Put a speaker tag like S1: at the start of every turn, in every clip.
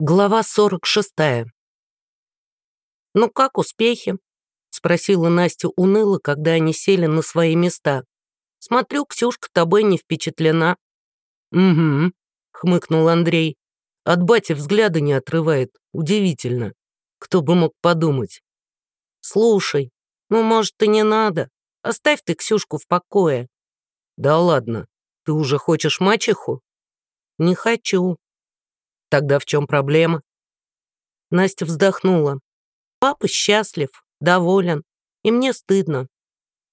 S1: Глава 46. «Ну как успехи?» — спросила Настя уныло, когда они сели на свои места. «Смотрю, Ксюшка тобой не впечатлена».
S2: «Угу», — хмыкнул Андрей. «От бати взгляда не отрывает. Удивительно. Кто бы мог подумать?»
S1: «Слушай, ну, может, и не надо. Оставь ты Ксюшку в покое».
S2: «Да ладно. Ты уже хочешь мачеху?»
S1: «Не хочу.
S2: Тогда в чем проблема?
S1: Настя вздохнула. Папа счастлив, доволен, и мне стыдно.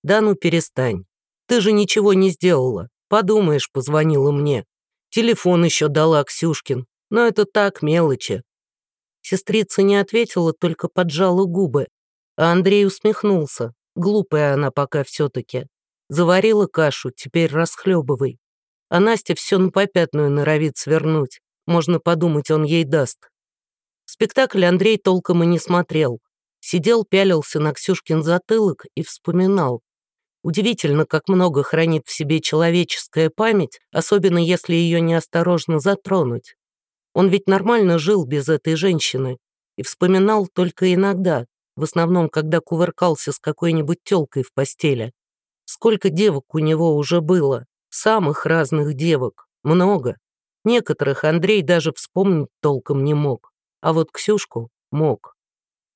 S2: Да ну перестань. Ты же ничего не сделала. Подумаешь, позвонила мне. Телефон еще дала Ксюшкин. Но это так, мелочи.
S1: Сестрица не ответила, только поджала губы. А Андрей усмехнулся. Глупая она пока все-таки. Заварила кашу, теперь расхлебывай. А Настя все на попятную норовит свернуть. Можно подумать, он ей даст. Спектакль Андрей толком и не смотрел. Сидел, пялился на Ксюшкин затылок и вспоминал. Удивительно, как много хранит в себе человеческая память, особенно если ее неосторожно затронуть. Он ведь нормально жил без этой женщины и вспоминал только иногда, в основном, когда кувыркался с какой-нибудь тёлкой в постели. Сколько девок у него уже было, самых разных девок, много. Некоторых Андрей даже вспомнить толком не мог, а вот Ксюшку мог.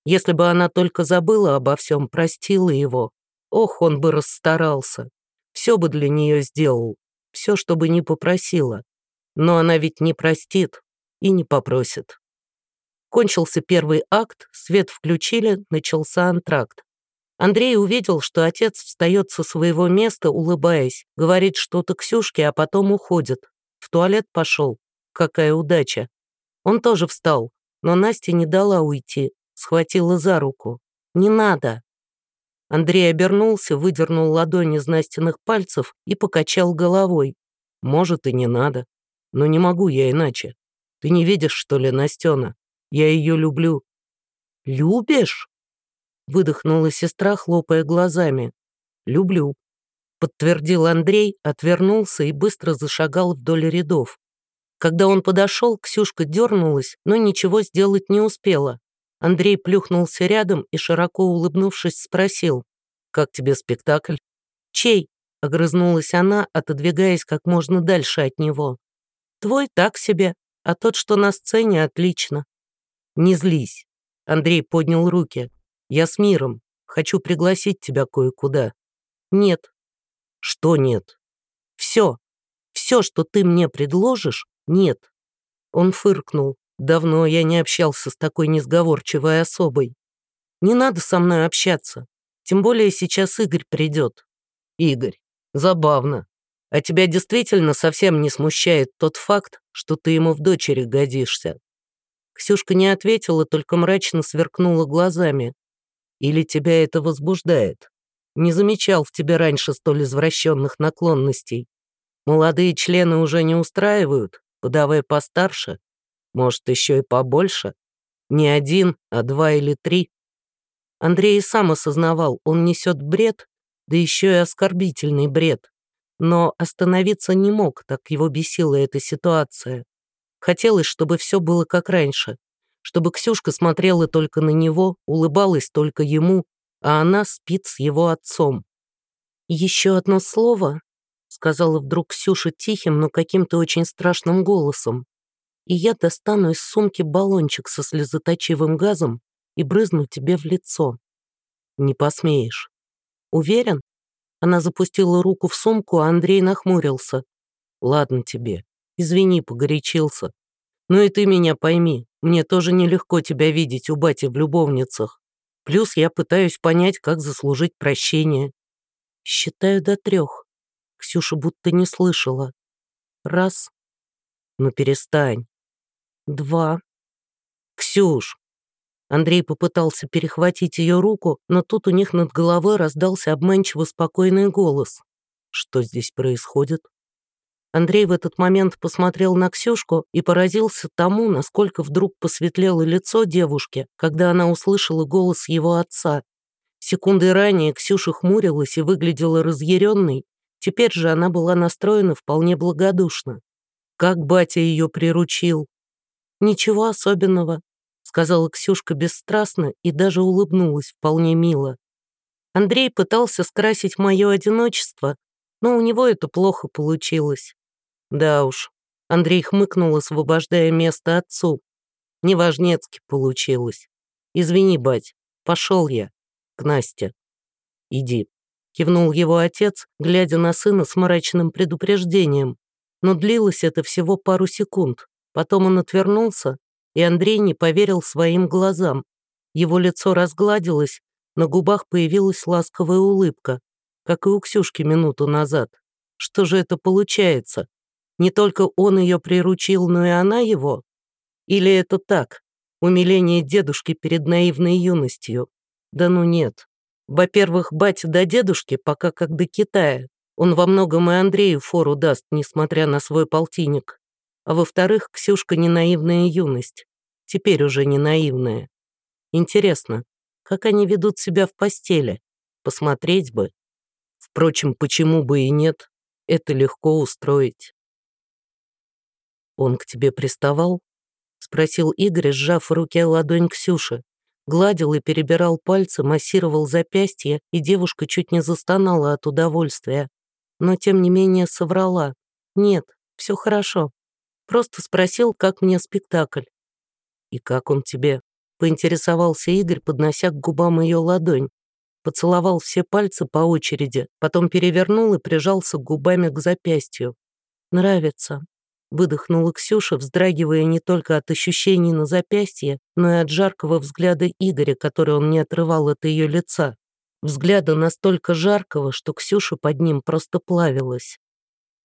S1: Если бы она только забыла обо всем, простила его, ох, он бы расстарался. Все бы для нее сделал, все, что бы не попросила. Но она ведь не простит и не попросит. Кончился первый акт, свет включили, начался антракт. Андрей увидел, что отец встает со своего места, улыбаясь, говорит что-то Ксюшке, а потом уходит. Туалет пошел. Какая удача. Он тоже встал, но Настя не дала уйти, схватила за руку. «Не надо!» Андрей обернулся, выдернул ладони из Настиных пальцев и покачал головой. «Может, и не надо. Но не могу я иначе. Ты не видишь, что ли, Настена? Я ее люблю». «Любишь?» Выдохнула сестра, хлопая глазами. «Люблю подтвердил Андрей, отвернулся и быстро зашагал вдоль рядов. Когда он подошел, Ксюшка дернулась, но ничего сделать не успела. Андрей плюхнулся рядом и, широко улыбнувшись, спросил, «Как тебе спектакль?» «Чей?» — огрызнулась она, отодвигаясь как можно дальше от него. «Твой так себе, а тот, что на сцене, отлично». «Не злись». Андрей поднял руки. «Я с миром. Хочу пригласить тебя кое-куда». «Нет, что нет? Все. Все, что ты мне предложишь, нет. Он фыркнул. Давно я не общался с такой несговорчивой особой. Не надо со мной общаться. Тем более сейчас Игорь придет. Игорь, забавно. А тебя действительно совсем не смущает тот факт, что ты ему в дочери годишься. Ксюшка не ответила, только мрачно сверкнула глазами. Или тебя это возбуждает? Не замечал в тебе раньше столь извращенных наклонностей. Молодые члены уже не устраивают, подавая постарше, может, еще и побольше. Не один, а два или три. Андрей и сам осознавал, он несет бред, да еще и оскорбительный бред. Но остановиться не мог, так его бесила эта ситуация. Хотелось, чтобы все было как раньше, чтобы Ксюшка смотрела только на него, улыбалась только ему, а она спит с его отцом. «Еще одно слово», — сказала вдруг Ксюша тихим, но каким-то очень страшным голосом, «и я достану из сумки баллончик со слезоточивым газом и брызну тебе в лицо». «Не посмеешь». «Уверен?» Она запустила руку в сумку, а Андрей нахмурился. «Ладно тебе. Извини, погорячился. Но и ты меня пойми, мне тоже нелегко тебя видеть у бати в любовницах. Плюс я пытаюсь понять, как заслужить прощение. Считаю до трех. Ксюша будто не слышала. Раз. Ну перестань. Два. Ксюш. Андрей попытался перехватить ее руку, но тут у них над головой раздался обманчиво спокойный голос. Что здесь происходит? Андрей в этот момент посмотрел на Ксюшку и поразился тому, насколько вдруг посветлело лицо девушки, когда она услышала голос его отца. Секунды ранее Ксюша хмурилась и выглядела разъяренной, теперь же она была настроена вполне благодушно. Как батя ее приручил. «Ничего особенного», — сказала Ксюшка бесстрастно и даже улыбнулась вполне мило. Андрей пытался скрасить мое одиночество, но у него это плохо получилось. Да уж, Андрей хмыкнул, освобождая место отцу. Неважнецки получилось. Извини, бать, пошел я к Насте. Иди, кивнул его отец, глядя на сына с мрачным предупреждением. Но длилось это всего пару секунд. Потом он отвернулся, и Андрей не поверил своим глазам. Его лицо разгладилось, на губах появилась ласковая улыбка, как и у Ксюшки минуту назад. Что же это получается? Не только он ее приручил, но и она его? Или это так, умиление дедушки перед наивной юностью? Да ну нет. Во-первых, батя до дедушки пока как до Китая. Он во многом и Андрею фору даст, несмотря на свой полтинник. А во-вторых, Ксюшка не наивная юность. Теперь уже не наивная. Интересно, как они ведут себя в постели? Посмотреть бы. Впрочем, почему бы и нет? Это легко устроить. «Он к тебе приставал?» — спросил Игорь, сжав в руке ладонь Ксюши. Гладил и перебирал пальцы, массировал запястье, и девушка чуть не застонала от удовольствия. Но тем не менее соврала. «Нет, все хорошо. Просто спросил, как мне спектакль». «И как он тебе?» — поинтересовался Игорь, поднося к губам ее ладонь. Поцеловал все пальцы по очереди, потом перевернул и прижался губами к запястью. «Нравится», — выдохнула Ксюша, вздрагивая не только от ощущений на запястье, но и от жаркого взгляда Игоря, который он не отрывал от ее лица. Взгляда настолько жаркого, что Ксюша под ним просто плавилась.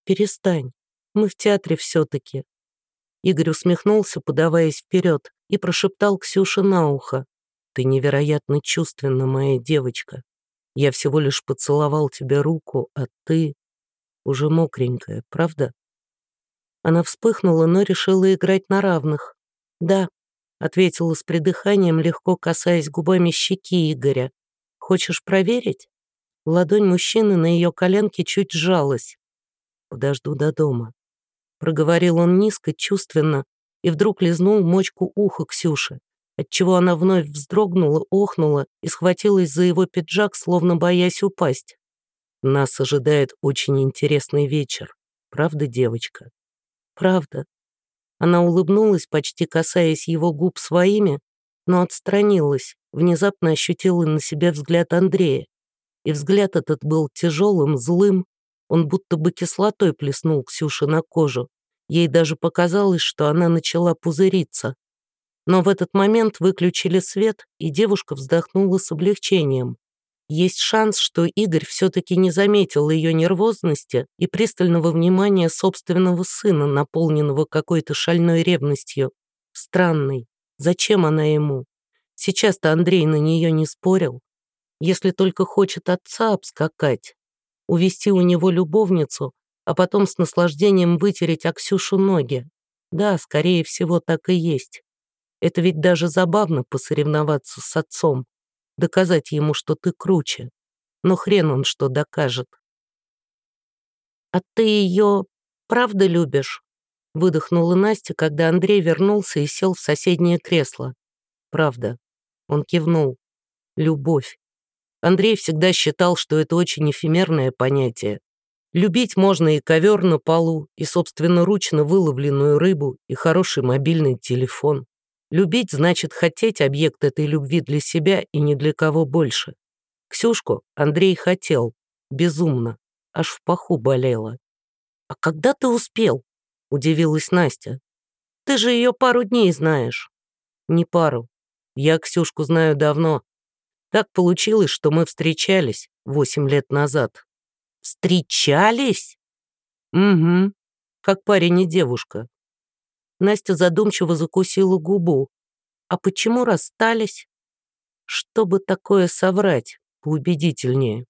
S1: «Перестань, мы в театре все-таки». Игорь усмехнулся, подаваясь вперед, и прошептал Ксюше на ухо. «Ты невероятно чувственна, моя девочка. Я всего лишь поцеловал тебе руку, а ты уже мокренькая, правда?» Она вспыхнула, но решила играть на равных. «Да», — ответила с придыханием, легко касаясь губами щеки Игоря. «Хочешь проверить?» Ладонь мужчины на ее коленке чуть сжалась. «Подожду до дома», — проговорил он низко, чувственно, и вдруг лизнул мочку уха Ксюши, отчего она вновь вздрогнула, охнула и схватилась за его пиджак, словно боясь упасть. «Нас ожидает очень интересный вечер, правда, девочка?» «Правда». Она улыбнулась, почти касаясь его губ своими, но отстранилась, внезапно ощутила на себя взгляд Андрея. И взгляд этот был тяжелым, злым, он будто бы кислотой плеснул Ксюше на кожу, Ей даже показалось, что она начала пузыриться. Но в этот момент выключили свет, и девушка вздохнула с облегчением. Есть шанс, что Игорь все-таки не заметил ее нервозности и пристального внимания собственного сына, наполненного какой-то шальной ревностью. Странный. Зачем она ему? Сейчас-то Андрей на нее не спорил. Если только хочет отца обскакать, увести у него любовницу, а потом с наслаждением вытереть Аксюшу ноги. Да, скорее всего, так и есть. Это ведь даже забавно посоревноваться с отцом, доказать ему, что ты круче. Но хрен он что докажет. «А ты ее правда любишь?» Выдохнула Настя, когда Андрей вернулся и сел в соседнее кресло. «Правда». Он кивнул. «Любовь». Андрей всегда считал, что это очень эфемерное понятие, Любить можно и ковер на полу, и собственноручно выловленную рыбу, и хороший мобильный телефон. Любить значит хотеть объект этой любви для себя и ни для кого больше. Ксюшку Андрей хотел, безумно, аж в паху болело. «А когда ты успел?» – удивилась Настя. «Ты же ее пару дней знаешь». «Не пару. Я Ксюшку знаю давно. Так получилось, что мы встречались восемь лет назад, Встречались? Угу, как парень и девушка. Настя задумчиво закусила губу. А почему расстались? Чтобы такое соврать, поубедительнее.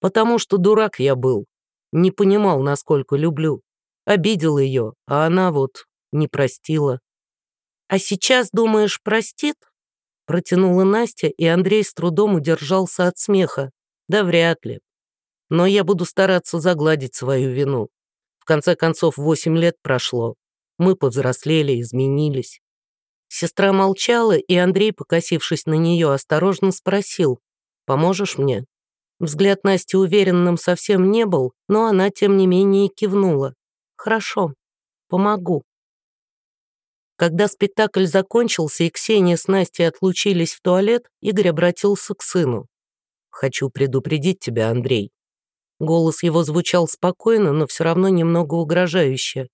S1: Потому что дурак я был. Не понимал, насколько люблю. Обидел ее, а она вот не простила. «А сейчас, думаешь, простит?» Протянула Настя, и Андрей с трудом удержался от смеха. Да вряд ли но я буду стараться загладить свою вину. В конце концов, восемь лет прошло. Мы повзрослели, изменились. Сестра молчала, и Андрей, покосившись на нее, осторожно спросил, «Поможешь мне?» Взгляд Насти уверенным совсем не был, но она, тем не менее, кивнула. «Хорошо, помогу». Когда спектакль закончился и Ксения с Настей отлучились в туалет, Игорь обратился к сыну. «Хочу предупредить тебя, Андрей». Голос его звучал спокойно, но все равно немного угрожающе.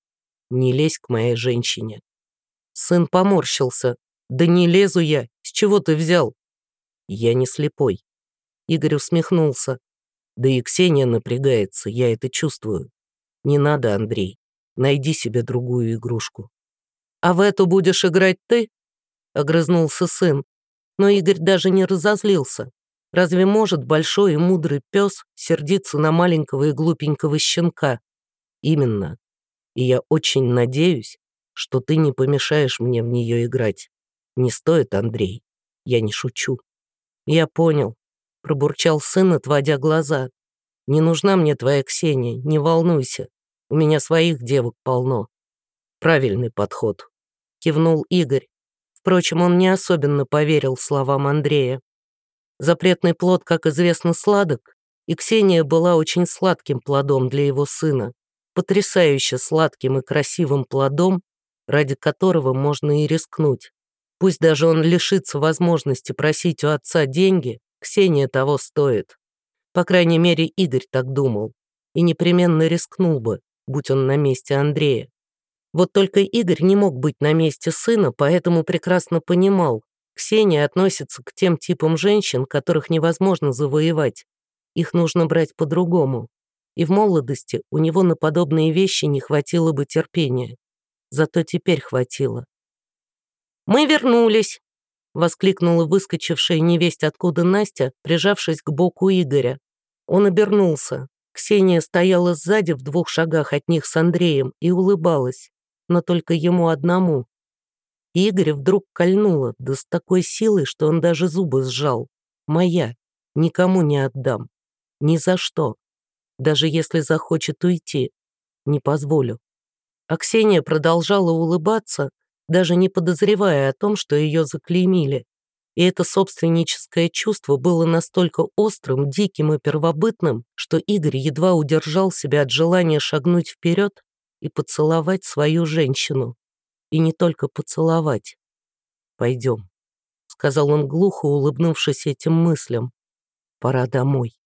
S1: «Не лезь к моей женщине». Сын поморщился. «Да не лезу я. С чего ты взял?» «Я не слепой». Игорь усмехнулся. «Да и Ксения напрягается, я это чувствую. Не надо, Андрей. Найди себе другую игрушку». «А в эту будешь играть ты?» — огрызнулся сын. Но Игорь даже не разозлился. Разве может большой и мудрый пес сердиться на маленького и глупенького щенка? Именно. И я очень надеюсь, что ты не помешаешь мне в нее играть. Не стоит, Андрей. Я не шучу. Я понял. Пробурчал сын, отводя глаза. Не нужна мне твоя Ксения, не волнуйся. У меня своих девок полно. Правильный подход. Кивнул Игорь. Впрочем, он не особенно поверил словам Андрея. Запретный плод, как известно, сладок, и Ксения была очень сладким плодом для его сына, потрясающе сладким и красивым плодом, ради которого можно и рискнуть. Пусть даже он лишится возможности просить у отца деньги, Ксения того стоит. По крайней мере, Игорь так думал. И непременно рискнул бы, будь он на месте Андрея. Вот только Игорь не мог быть на месте сына, поэтому прекрасно понимал, Ксения относится к тем типам женщин, которых невозможно завоевать. Их нужно брать по-другому. И в молодости у него на подобные вещи не хватило бы терпения. Зато теперь хватило. «Мы вернулись!» — воскликнула выскочившая невесть откуда Настя, прижавшись к боку Игоря. Он обернулся. Ксения стояла сзади в двух шагах от них с Андреем и улыбалась, но только ему одному. И вдруг кольнуло, да с такой силой, что он даже зубы сжал. «Моя. Никому не отдам. Ни за что. Даже если захочет уйти. Не позволю». А Ксения продолжала улыбаться, даже не подозревая о том, что ее заклеймили. И это собственническое чувство было настолько острым, диким и первобытным, что Игорь едва удержал себя от желания шагнуть вперед и поцеловать свою женщину и не только поцеловать. «Пойдем», — сказал он глухо, улыбнувшись этим мыслям. «Пора домой».